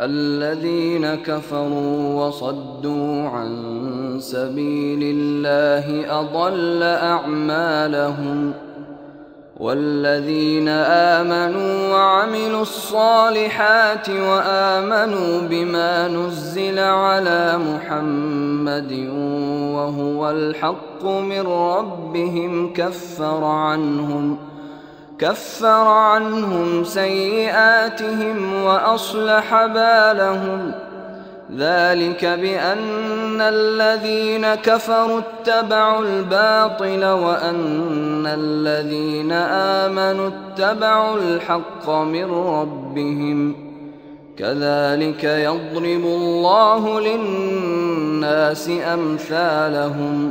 الذين كفروا وصدوا عن سبيل الله أضل أعمالهم والذين آمنوا وعملوا الصالحات وآمنوا بما نزل على محمد وهو الحق من ربهم كفر عنهم ۖ كفر عنهم سيئاتهم وأصلح بالهم. ذلك بأن الذين كفروا اتبعوا الباطل وأن الذين آمنوا اتبعوا الحق من ربهم. كذلك يضرب الله للناس أمثالهم.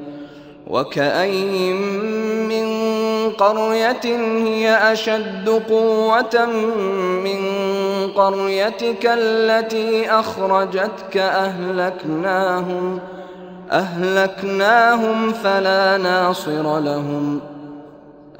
وكأين من قرية هي أشد قوة من قريتك التي أخرجتك أهلكناهم أهلكناهم فلا ناصر لهم ۖ.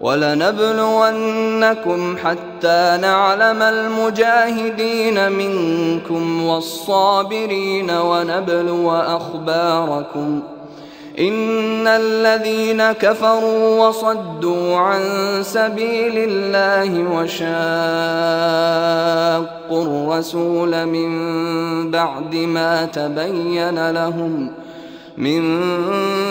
ولنبلونكم حتى نعلم المجاهدين منكم والصابرين ونبلو أخباركم. إن الذين كفروا وصدوا عن سبيل الله وشاقوا الرسول من بعد ما تبين لهم ۖ من